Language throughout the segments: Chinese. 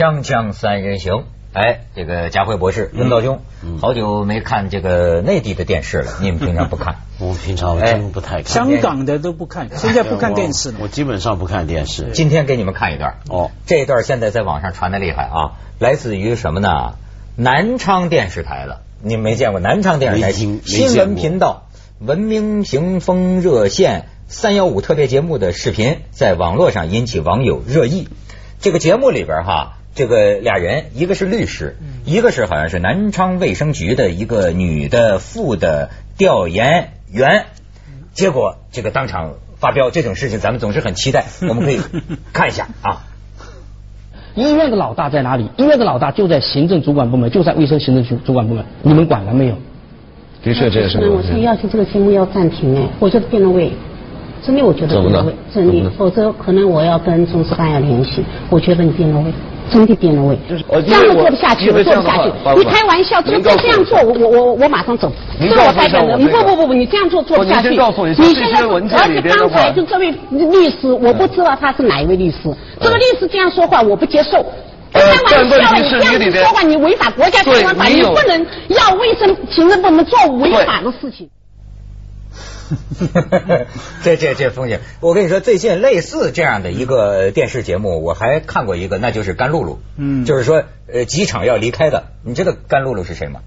锵锵三人行，哎，这个佳慧博士、文道兄，好久没看这个内地的电视了，你们平常不看？我平常真不太看。香港的都不看，现在不看电视了。我基本上不看电视。今天给你们看一段哦，这一段现在在网上传的厉害啊，来自于什么呢？南昌电视台的，你们没见过？南昌电视台新闻频道文明行风热线三幺五特别节目的视频，在网络上引起网友热议。这个节目里边哈。这个俩人，一个是律师，一个是好像是南昌卫生局的一个女的副的调研员。结果这个当场发飙，这种事情咱们总是很期待，我们可以看一下啊。医院的老大在哪里？医院的老大就在行政主管部门，就在卫生行政主主管部门，你们管了没有？的确，这也是。那我现在要求这个节目要暂停哎，我觉得变了味，真的我觉得变了味，真的，否则可能我要跟中司办要联系。我觉得你变了味。真的变了味，这样都做不下去，我做不下去。你开玩笑，这个这样做，我我我我马上走。这是我代表的。不不不不，你这样做做不下去。你现在而且刚才就这位律师，我不知道他是哪一位律师。这个律师这样说话，我不接受。开玩笑，你这样子说话，你违法国家相关法，你不能要卫生行政部门做违法的事情。这这这风险，我跟你说，最近类似这样的一个电视节目，我还看过一个，那就是甘露露，嗯，就是说呃机场要离开的，你知道甘露露是谁吗？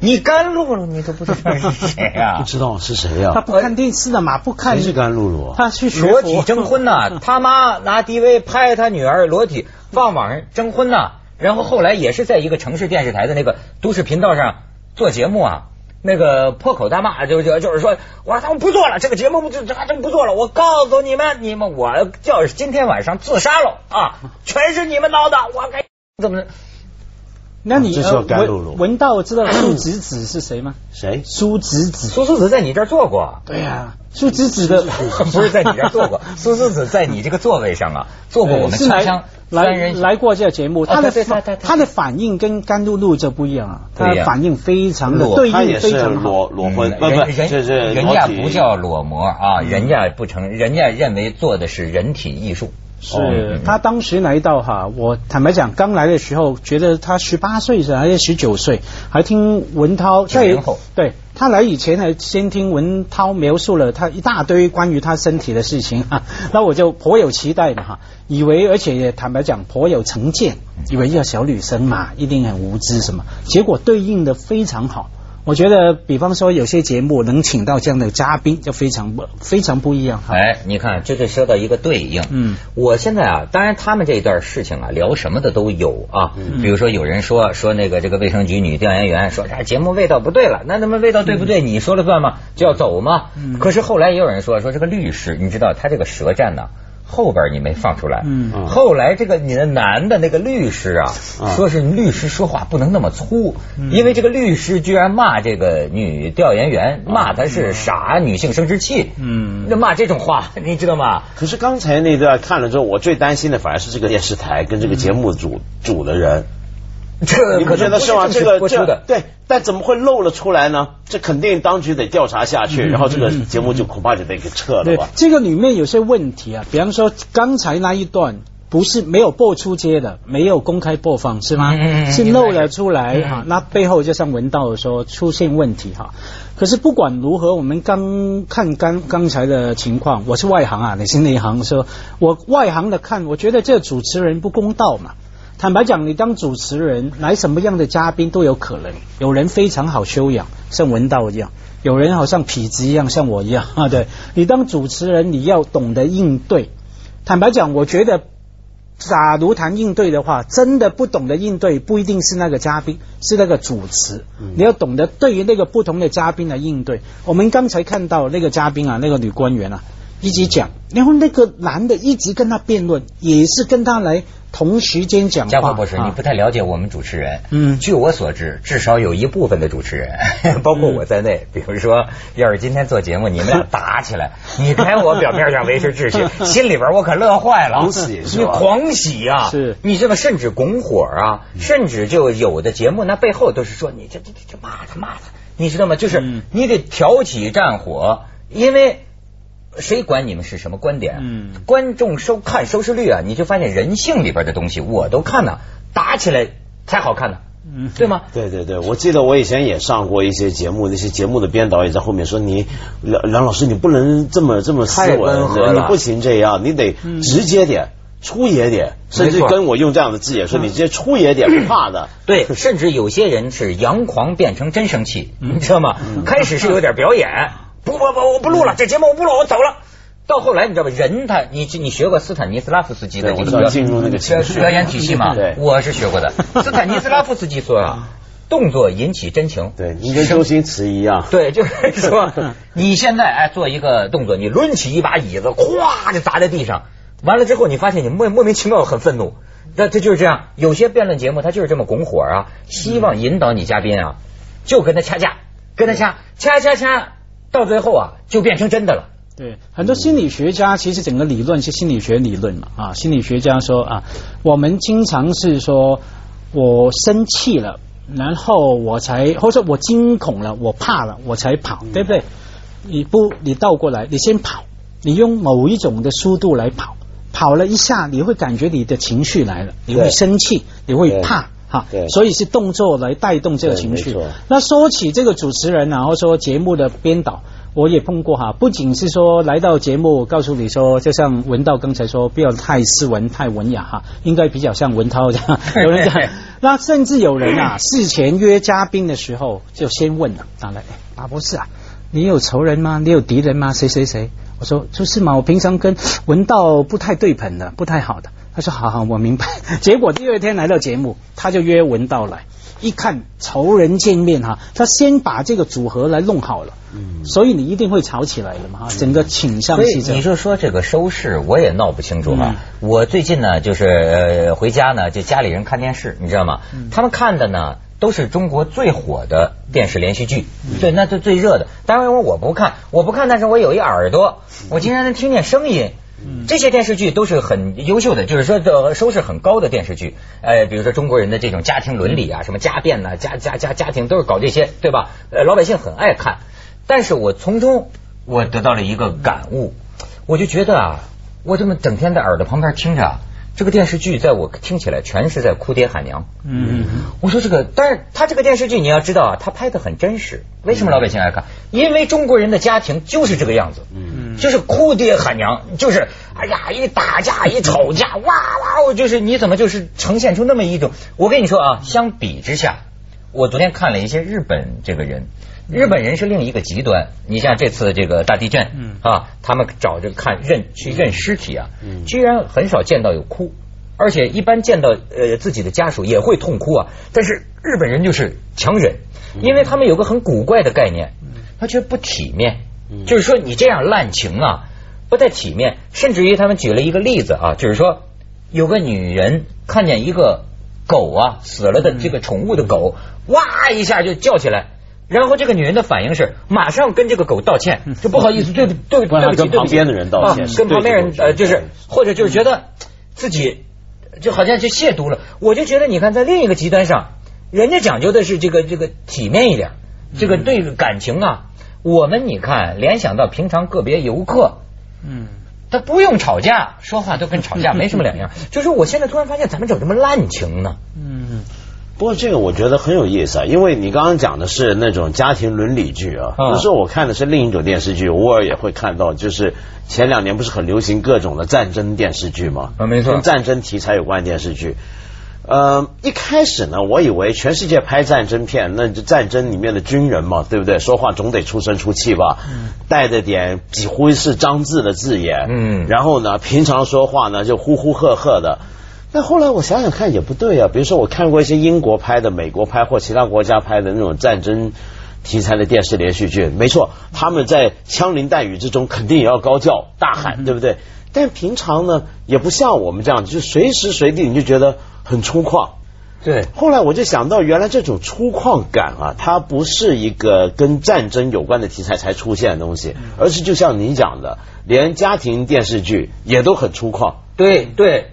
你甘露露你都不知道 是谁呀？不知道是谁呀？他不看电视的嘛，不看。谁是甘露露？他去裸体征婚呐，他妈拿 DV 拍他女儿裸体放网上征婚呐，然后后来也是在一个城市电视台的那个都市频道上做节目啊。那个破口大骂，就就就是说，我他们不做了，这个节目不这还真不做了。我告诉你们，你们我就是今天晚上自杀了啊！全是你们闹的，我该怎么？那你文文道知道苏子子是谁吗？谁？苏子子，苏子子在你这儿做过。对呀，苏子子的不是在你这儿做过，苏子子在你这个座位上啊，做过我们锵锵来来过这个节目，他的他的反应跟甘露露就不一样啊，他的反应非常的对应非常裸裸婚，不不，人人家不叫裸模啊，人家不承，人家认为做的是人体艺术。是他当时来到哈，我坦白讲，刚来的时候觉得他十八岁是还是十九岁，还听文涛在对他来以前还先听文涛描述了他一大堆关于他身体的事情啊，那我就颇有期待的哈，以为而且也坦白讲颇有成见，以为要小女生嘛，一定很无知什么，结果对应的非常好。我觉得，比方说有些节目能请到这样的嘉宾，就非常不非常不一样。哎，你看，这就说到一个对应。嗯，我现在啊，当然他们这一段事情啊，聊什么的都有啊。嗯。比如说有人说说那个这个卫生局女调研员说这节目味道不对了，那怎么味道对不对？你说了算吗？就要走吗？嗯。可是后来也有人说说这个律师，你知道他这个舌战呢？后边你没放出来，嗯，后来这个你的男的那个律师啊，说是律师说话不能那么粗，因为这个律师居然骂这个女调研员，骂她是傻女性生殖器，嗯，那骂这种话，你知道吗？可是刚才那段看了之后，我最担心的反而是这个电视台跟这个节目组组的人。这你不觉得是吗？这个对，但怎么会漏了出来呢？这肯定当局得调查下去，然后这个节目就恐怕就得给撤了吧。这个里面有些问题啊，比方说刚才那一段不是没有播出街的，没有公开播放是吗？是漏了出来哈，那背后就像文道说出现问题哈。可是不管如何，我们刚看刚刚才的情况，我是外行啊，你是内行，说我外行的看，我觉得这主持人不公道嘛。坦白讲，你当主持人来什么样的嘉宾都有可能。有人非常好修养，像文道一样；有人好像痞子一样，像我一样啊。对你当主持人，你要懂得应对。坦白讲，我觉得，假如谈应对的话，真的不懂得应对，不一定是那个嘉宾，是那个主持。你要懂得对于那个不同的嘉宾的应对。我们刚才看到那个嘉宾啊，那个女官员啊，一直讲，然后那个男的一直跟他辩论，也是跟他来。同时间讲话，嘉慧博士，你不太了解我们主持人。嗯，据我所知，至少有一部分的主持人，包括我在内，比如说，要是今天做节目，你们俩打起来，你看我表面上维持秩序，心里边我可乐坏了，狂喜，你狂喜啊！是，你这个，甚至拱火啊，甚至就有的节目，那背后都是说你这这这骂他骂他，你知道吗？就是你得挑起战火，因为谁管你们是什么观点？嗯，观众收看收视率啊，你就发现人性里边的东西我都看呢，打起来才好看呢。嗯，对吗？对对对，我记得我以前也上过一些节目，那些节目的编导也在后面说：“你梁梁老师，你不能这么这么斯文，你不行这样，你得直接点。”粗野点，甚至跟我用这样的字眼说，你直接粗野点不怕的。对，甚至有些人是阳狂变成真生气，你知道吗？开始是有点表演，不不不，我不录了，这节目我不录，我走了。到后来你知道吧？人他，你你学过斯坦尼斯拉夫斯基的这个进入那个表演体系嘛？对，我是学过的。斯坦尼斯拉夫斯基说啊，动作引起真情。对，你跟周星驰一样。对，就是说，你现在哎做一个动作，你抡起一把椅子，咵就砸在地上。完了之后，你发现你莫莫名其妙很愤怒，那这就是这样。有些辩论节目他就是这么拱火啊，希望引导你嘉宾啊，就跟他掐架，跟他掐掐掐掐，到最后啊就变成真的了。对，很多心理学家其实整个理论是心理学理论嘛啊，心理学家说啊，我们经常是说我生气了，然后我才或者我惊恐了，我怕了，我才跑，对不对？你不，你倒过来，你先跑，你用某一种的速度来跑。跑了一下，你会感觉你的情绪来了，你会生气，你会怕，哈，所以是动作来带动这个情绪。那说起这个主持人，然后说节目的编导，我也碰过哈，不仅是说来到节目告诉你说，就像文道刚才说，不要太斯文、太文雅哈，应该比较像文涛这样。有人讲，那甚至有人啊，事前约嘉宾的时候就先问了，当然，啊不是啊，你有仇人吗？你有敌人吗？谁谁谁？我说就是嘛，我平常跟文道不太对捧的，不太好的。他说好好，我明白。结果第二天来到节目，他就约文道来，一看仇人见面哈，他先把这个组合来弄好了。嗯，所以你一定会吵起来的嘛，整个倾向是这样。你就说这个收视，我也闹不清楚哈。我最近呢，就是呃回家呢，就家里人看电视，你知道吗？他们看的呢。都是中国最火的电视连续剧，对，那是最热的。当然我我不看，我不看，但是我有一耳朵，我经常能听见声音。这些电视剧都是很优秀的，就是说的收视很高的电视剧。呃，比如说中国人的这种家庭伦理啊，什么家变呐，家家家家庭都是搞这些，对吧？呃，老百姓很爱看。但是我从中我得到了一个感悟，我就觉得啊，我这么整天在耳朵旁边听着。这个电视剧在我听起来全是在哭爹喊娘。嗯，我说这个，但是他这个电视剧你要知道啊，他拍的很真实。为什么老百姓爱看？因为中国人的家庭就是这个样子。嗯，就是哭爹喊娘，就是哎呀一打架一吵架，哇哇，我就是你怎么就是呈现出那么一种？我跟你说啊，相比之下，我昨天看了一些日本这个人。日本人是另一个极端，你像这次这个大地震，啊，他们找着看认去认尸体啊，居然很少见到有哭，而且一般见到呃自己的家属也会痛哭啊，但是日本人就是强忍，因为他们有个很古怪的概念，他觉得不体面，就是说你这样滥情啊不太体面，甚至于他们举了一个例子啊，就是说有个女人看见一个狗啊死了的这个宠物的狗，哇一下就叫起来。然后这个女人的反应是马上跟这个狗道歉，就不好意思，对对对不起，跟旁边的人道歉，跟旁边人呃就是或者就是觉得自己就好像就亵渎了。我就觉得你看在另一个极端上，人家讲究的是这个这个体面一点，这个对感情啊，我们你看联想到平常个别游客，嗯，他不用吵架，说话都跟吵架没什么两样。就是我现在突然发现，咱们怎么这么滥情呢？嗯。不过这个我觉得很有意思啊，因为你刚刚讲的是那种家庭伦理剧啊，有时候我看的是另一种电视剧，偶尔也会看到，就是前两年不是很流行各种的战争电视剧吗？啊，没错，跟战争题材有关电视剧。呃，一开始呢，我以为全世界拍战争片，那战争里面的军人嘛，对不对？说话总得出声出气吧，嗯带着点几乎是脏字的字眼，嗯，然后呢，平常说话呢就呼呼喝喝的。但后来我想想看也不对啊，比如说我看过一些英国拍的、美国拍或其他国家拍的那种战争题材的电视连续剧，没错，他们在枪林弹雨之中肯定也要高叫大喊，对不对？但平常呢，也不像我们这样，就随时随地你就觉得很粗犷。对。后来我就想到，原来这种粗犷感啊，它不是一个跟战争有关的题材才出现的东西，而是就像你讲的，连家庭电视剧也都很粗犷。对对。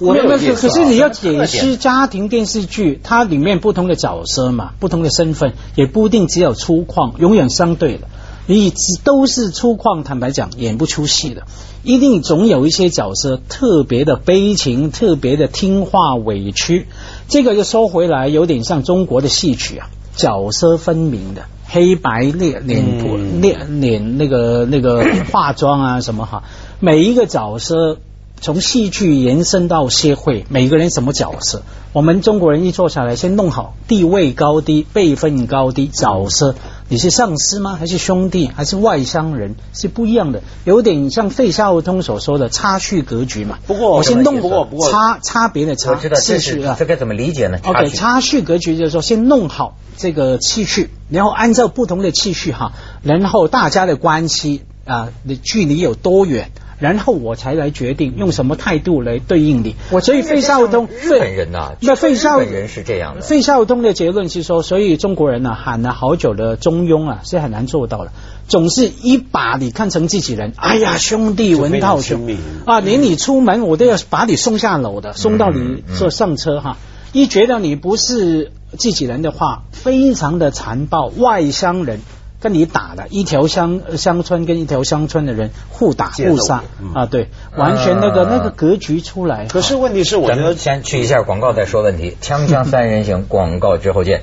没有，可是你要解释家庭电视剧，它里面不同的角色嘛，不同的身份，也不一定只有粗犷，永远相对的。你只都是粗犷，坦白讲演不出戏的，一定总有一些角色特别的悲情，特别的听话委屈。这个就说回来，有点像中国的戏曲啊，角色分明的，黑白脸脸谱脸脸那个那个化妆啊什么哈，每一个角色。从戏剧延伸到社会，每个人什么角色？我们中国人一坐下来，先弄好地位高低、辈分高低、角色。你是上司吗？还是兄弟？还是外乡人？是不一样的，有点像费孝通所说的差序格局嘛。不过我先弄过，不过差差别的差次序啊，这该怎么理解呢？OK，差序格局就是说，先弄好这个次序，然后按照不同的次序哈，然后大家的关系啊，的距离有多远？然后我才来决定用什么态度来对应你。我所以费孝通日本人呐，那费孝人是这样的。费孝通的结论是说，所以中国人呢喊了好久的中庸啊，是很难做到的。总是一把你看成自己人，哎呀兄弟文道兄啊，连你出门我都要把你送下楼的，送到你坐上车哈。一觉得你不是自己人的话，非常的残暴，外乡人。跟你打的一条乡乡村跟一条乡村的人互打互杀啊，对，完全那个那个格局出来。可是问题是，我觉得先去一下广告再说问题。锵锵三人行，广告之后见。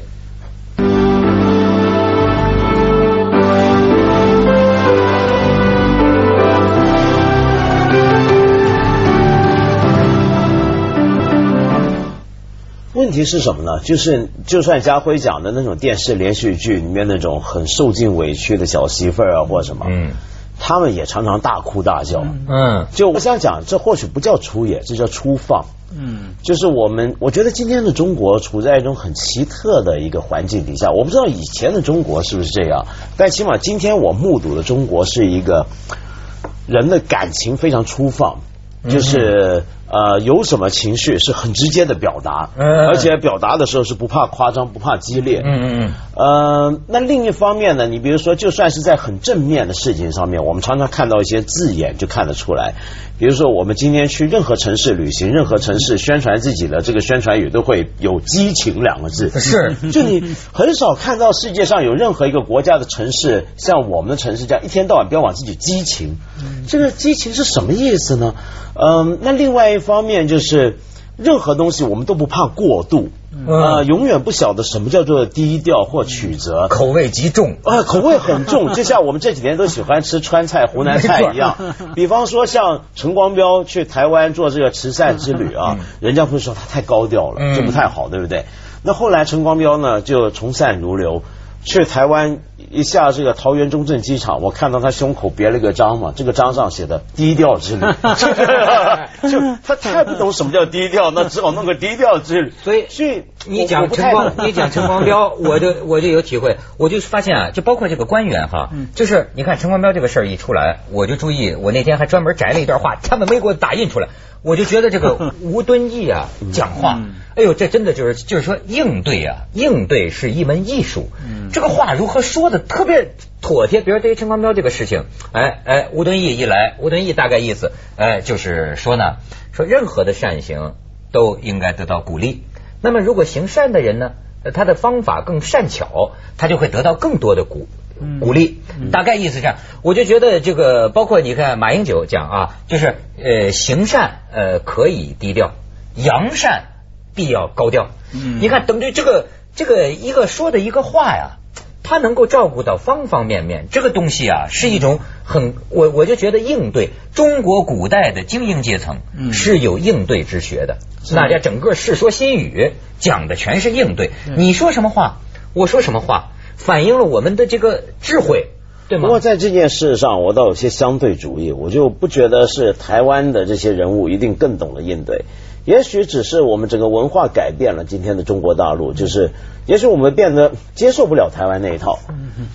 问题是什么呢？就是就算家辉讲的那种电视连续剧里面那种很受尽委屈的小媳妇儿啊，或者什么，嗯，他们也常常大哭大叫，嗯，就我想讲，这或许不叫出演，这叫出放，嗯，就是我们我觉得今天的中国处在一种很奇特的一个环境底下，我不知道以前的中国是不是这样，但起码今天我目睹的中国是一个人的感情非常粗放，就是。呃，有什么情绪是很直接的表达，而且表达的时候是不怕夸张、不怕激烈。嗯嗯嗯。呃，那另一方面呢，你比如说，就算是在很正面的事情上面，我们常常看到一些字眼就看得出来。比如说，我们今天去任何城市旅行，任何城市宣传自己的这个宣传语都会有“激情”两个字。是，就你很少看到世界上有任何一个国家的城市像我们的城市这样，一天到晚标榜自己激情。这个激情是什么意思呢？嗯，那另外一方面就是，任何东西我们都不怕过度，呃，永远不晓得什么叫做低调或曲折，口味极重啊，口味很重，就像我们这几年都喜欢吃川菜、湖南菜一样。比方说像陈光标去台湾做这个慈善之旅啊，人家会说他太高调了，这不太好，对不对？那后来陈光标呢就从善如流。去台湾一下这个桃园中正机场，我看到他胸口别了个章嘛，这个章上写的“低调之旅”，就 他太不懂什么叫低调，那只好弄个低调之旅。所以，所以你讲陈光，你讲陈 光标，我就我就有体会，我就发现啊，就包括这个官员哈，就是你看陈光标这个事儿一出来，我就注意，我那天还专门摘了一段话，他们没给我打印出来。我就觉得这个吴敦义啊讲话，哎呦，这真的就是就是说应对啊，应对是一门艺术。这个话如何说的特别妥帖？比如对于陈光标这个事情，哎哎，吴敦义一来，吴敦义大概意思，哎，就是说呢，说任何的善行都应该得到鼓励。那么如果行善的人呢，他的方法更善巧，他就会得到更多的鼓。鼓励，大概意思是这样，我就觉得这个包括你看马英九讲啊，就是呃行善呃可以低调，扬善必要高调。嗯。你看等于这个这个一个说的一个话呀，他能够照顾到方方面面，这个东西啊是一种很我我就觉得应对中国古代的精英阶层是有应对之学的，大家整个《世说新语》讲的全是应对，你说什么话，我说什么话。反映了我们的这个智慧，对吗？不过在这件事上，我倒有些相对主义，我就不觉得是台湾的这些人物一定更懂得应对，也许只是我们整个文化改变了今天的中国大陆，就是。也许我们变得接受不了台湾那一套，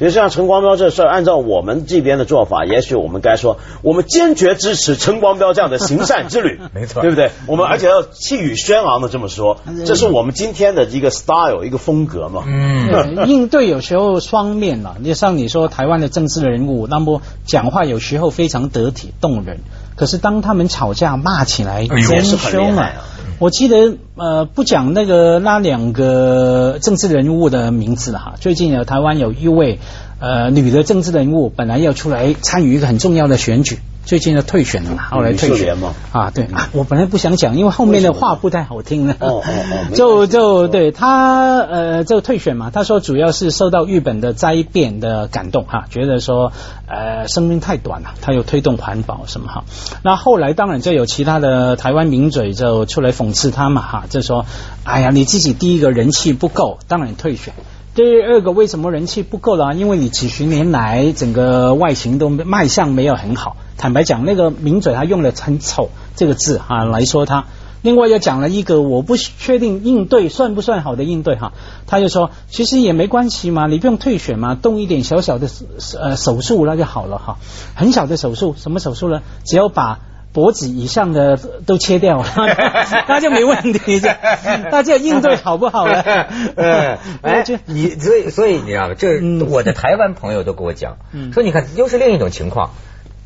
比如像陈光标这事儿，按照我们这边的做法，也许我们该说，我们坚决支持陈光标这样的行善之旅，没错，对不对？我们而且要气宇轩昂的这么说，这是我们今天的一个 style，一个风格嘛。嗯，应对有时候双面了，你像你说台湾的政治人物，那么讲话有时候非常得体动人。可是当他们吵架骂起来真凶啊！我记得呃，不讲那个那两个政治人物的名字了哈。最近呢，台湾有一位呃女的政治人物，本来要出来参与一个很重要的选举。最近要退选了嘛，后来退选嘛啊，对啊，我本来不想讲，因为后面的话不太好听了。哦哦哦，就就对他呃，就退选嘛。他说主要是受到日本的灾变的感动哈，觉得说呃生命太短了，他又推动环保什么哈。那后来当然就有其他的台湾名嘴就出来讽刺他嘛哈，就说哎呀你自己第一个人气不够，当然退选。第二个为什么人气不够了？因为你几十年来整个外形都卖相没有很好。坦白讲，那个名嘴他用了很丑这个字哈来说他。另外又讲了一个我不确定应对算不算好的应对哈。他就说其实也没关系嘛，你不用退选嘛，动一点小小的呃手术那就好了哈。很小的手术，什么手术呢？只要把。脖子以上的都切掉，那就没问题。大家 应对好不好呢？哎，你所以所以你知道吗？这我的台湾朋友都跟我讲，说你看又是另一种情况，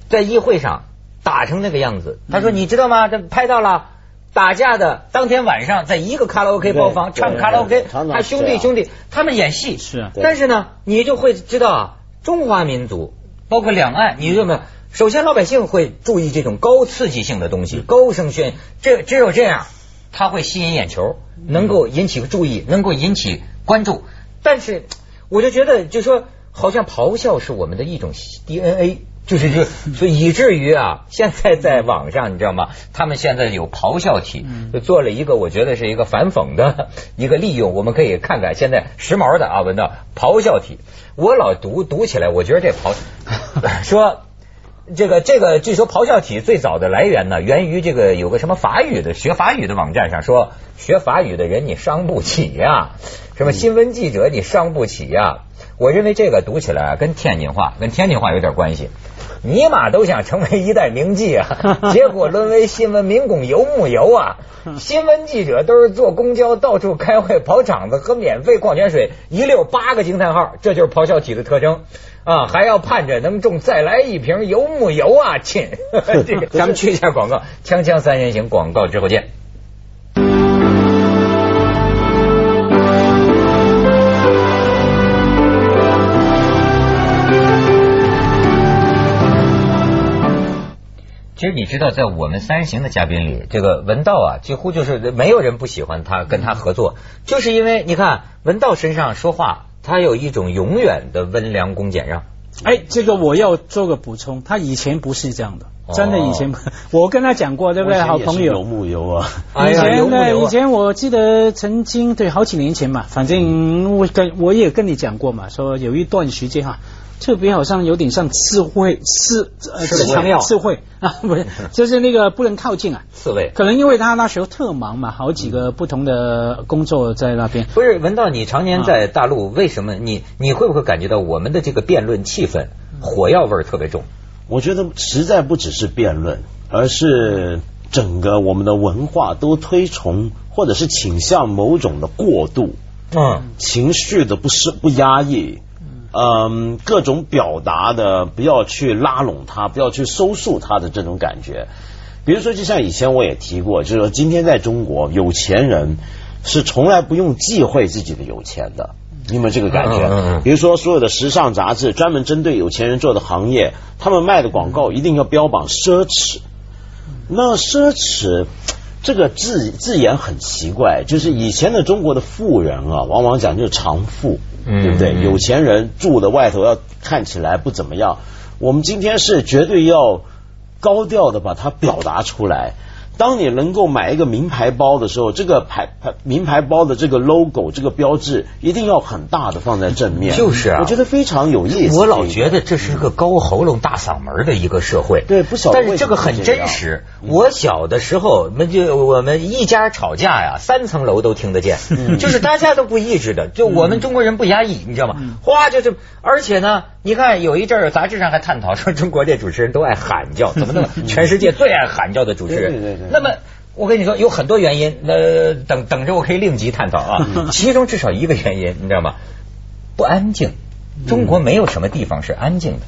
在议会上打成那个样子。他说你知道吗？这拍到了打架的当天晚上，在一个卡拉 OK 包房唱卡拉 OK，他兄弟兄弟他们演戏是，但是呢，你就会知道啊，中华民族包括两岸，你知道吗？首先，老百姓会注意这种高刺激性的东西，高声宣，这只有这样，他会吸引眼球，能够引起注意，能够引起关注。但是，我就觉得，就说好像咆哮是我们的一种 DNA，就是就所以以至于啊，现在在网上你知道吗？他们现在有咆哮体，就做了一个我觉得是一个反讽的一个利用，我们可以看看现在时髦的啊，文道咆哮体，我老读读起来，我觉得这咆 说。这个这个，据说咆哮体最早的来源呢，源于这个有个什么法语的学法语的网站上说，学法语的人你伤不起呀，什么新闻记者你伤不起呀。我认为这个读起来跟天津话跟天津话有点关系。尼玛都想成为一代名妓啊，结果沦为新闻民工游牧游啊。新闻记者都是坐公交到处开会跑场子喝免费矿泉水，一溜八个惊叹号，这就是咆哮体的特征。啊，还要盼着能中再来一瓶游牧游啊，亲！这个咱们去一下广告，锵锵三人行广告之后见。其实你知道，在我们三人行的嘉宾里，这个文道啊，几乎就是没有人不喜欢他，跟他合作，就是因为你看文道身上说话。他有一种永远的温良恭俭让。哎，这个我要做个补充，他以前不是这样的，真的以前，我跟他讲过，对不对？好朋友。游牧游啊。以前呢，以前我记得曾经对好几年前嘛，反正我跟我也跟你讲过嘛，说有一段时间哈。特别好像有点像刺猬，刺呃刺枪刺猬 啊，不是，就是那个不能靠近啊。刺猬。可能因为他那时候特忙嘛，好几个不同的工作在那边。不是，文道，你常年在大陆，为什么你你会不会感觉到我们的这个辩论气氛火药味特别重？我觉得实在不只是辩论，而是整个我们的文化都推崇或者是倾向某种的过度，嗯，情绪的不是不压抑。嗯，各种表达的不要去拉拢他，不要去收束他的这种感觉。比如说，就像以前我也提过，就是说今天在中国，有钱人是从来不用忌讳自己的有钱的。你有没有这个感觉？比如说，所有的时尚杂志专门针对有钱人做的行业，他们卖的广告一定要标榜奢侈。那奢侈。这个字字眼很奇怪，就是以前的中国的富人啊，往往讲究长富，对不对？有钱人住的外头要看起来不怎么样。我们今天是绝对要高调的把它表达出来。当你能够买一个名牌包的时候，这个牌牌名牌包的这个 logo 这个标志一定要很大的放在正面。就是啊，我觉得非常有意思。我老觉得这是个高喉咙大嗓门的一个社会。对，不晓得。但是这个很真实。我小的时候，我们就我们一家吵架呀，三层楼都听得见，就是大家都不抑制的，就我们中国人不压抑，你知道吗？哗，就是，而且呢，你看有一阵儿杂志上还探讨说，中国这主持人都爱喊叫，怎么那么 全世界最爱喊叫的主持人？对对对。那么我跟你说，有很多原因，那等等着我可以另集探讨啊。其中至少一个原因，你知道吗？不安静。中国没有什么地方是安静的。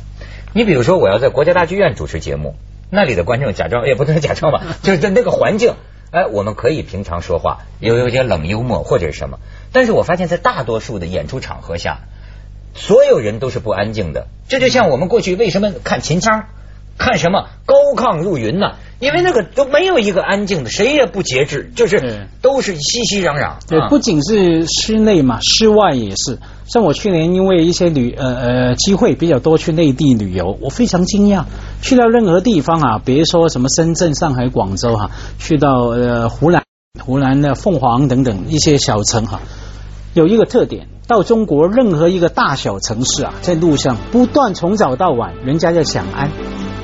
你比如说，我要在国家大剧院主持节目，那里的观众假装也不能假装吧，就是在那个环境，哎，我们可以平常说话，有有些冷幽默或者是什么。但是我发现，在大多数的演出场合下，所有人都是不安静的。这就像我们过去为什么看秦腔。看什么高亢入云呢？因为那个都没有一个安静的，谁也不节制，就是都是熙熙攘攘。对，不仅是室内嘛，室外也是。像我去年因为一些旅呃呃机会比较多去内地旅游，我非常惊讶，去到任何地方啊，别说什么深圳、上海、广州哈，去到呃湖南、湖南的凤凰等等一些小城哈，有一个特点，到中国任何一个大小城市啊，在路上不断从早到晚，人家在想安。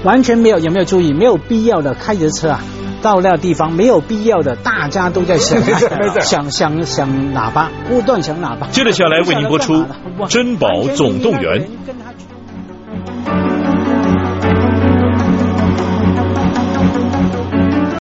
完全没有，有没有注意？没有必要的开着车啊，到那地方没有必要的，大家都在响响响响喇叭，不断响喇叭。接着下来为您播出《珍宝总动员》。